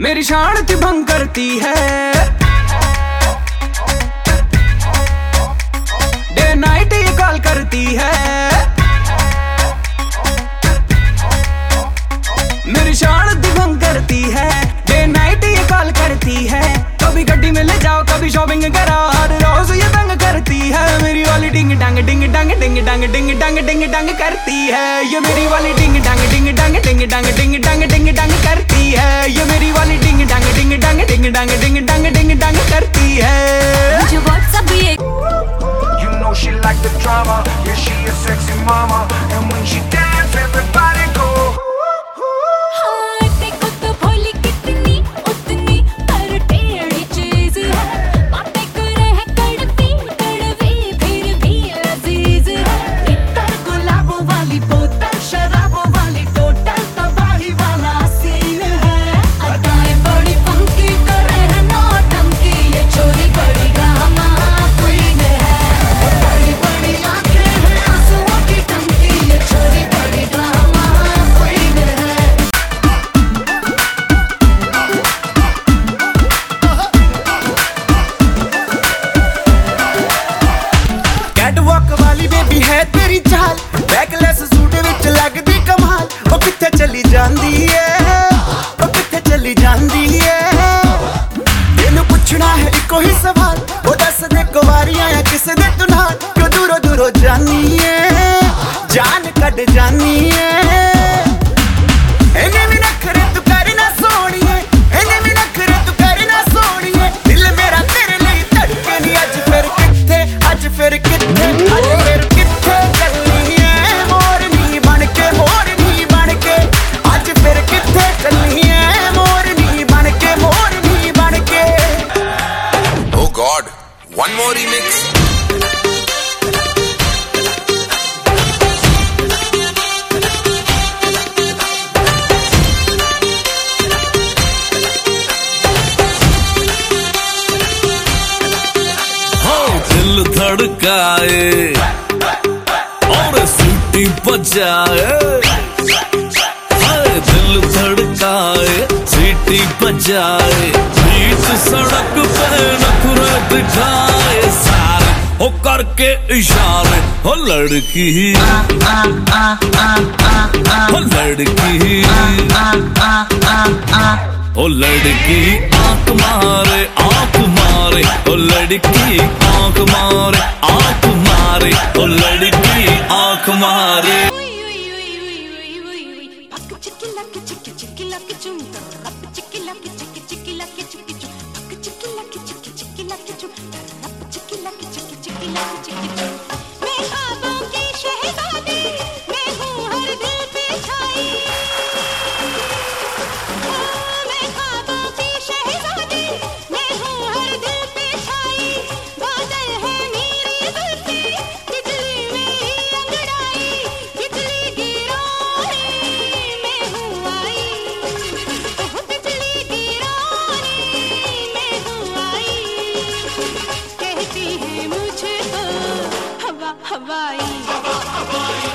मेरी शांति भंग करती है। डे नाइट ये कॉल करती है। मेरी शांति भंग करती है। डे नाइट ये कॉल करती है। कभी गड्डी में ले जाओ, कभी शॉपिंग करा। हर रोज ये तंग करती है। मेरी वाली डिंग डंग डिंग डंग डिंग डंग डिंग डंग डिंग डंग करती है। ये मेरी वाली डिंग डंग डिंग डंग डिंग डंग डिंग डंग डिंग डंग करती है। The drama, yeah she a sexy mama. And when she dance, everybody catwalk baby ਹੈ ਤੇਰੀ ਚਾਲ। ਬੈਕਲੈਸ ਸੂਟ ਵਿੱਚ ਲੱਗਦੀ ਕਮਾਲ। ਉਹ ਕਿੱਥੇ ਚਲੀ ਜਾਂਦੀ ਏ? ਉਹ ਕਿੱਥੇ ਚਲੀ ਜਾਂਦੀ ਏ? ਇਹਨੂੰ ਪੁੱਛਣਾ ਹੈ ਇੱਕੋ ਹੀ ਸਵਾਲ। ਉਹ ਦੱਸ ਦੇ ਕੁਵਾਰੀਆਂ ਆ ਕਿਸੇ ਦੇ ਤੂੰ ਨਾਲ। ਕਿਉਂ ਦੂਰੋਂ ਦੂਰੋਂ ਜਾਨੀ ਏ? ਜਾਨ ਕੱਢ ਜਾਨੀ दिल धड़काए और सीटी बजाए हाय दिल धड़काए सीटी बजाए बीच सड़क पे नखरे दिखाए सारे हो करके इशारे हो लड़की हो लड़की ओ लड़की, आँख मारे आँख मारे। ओ लड़की, आँख मारे आँख मारे। ओ लड़की, आँख मारे। मैं Havaí.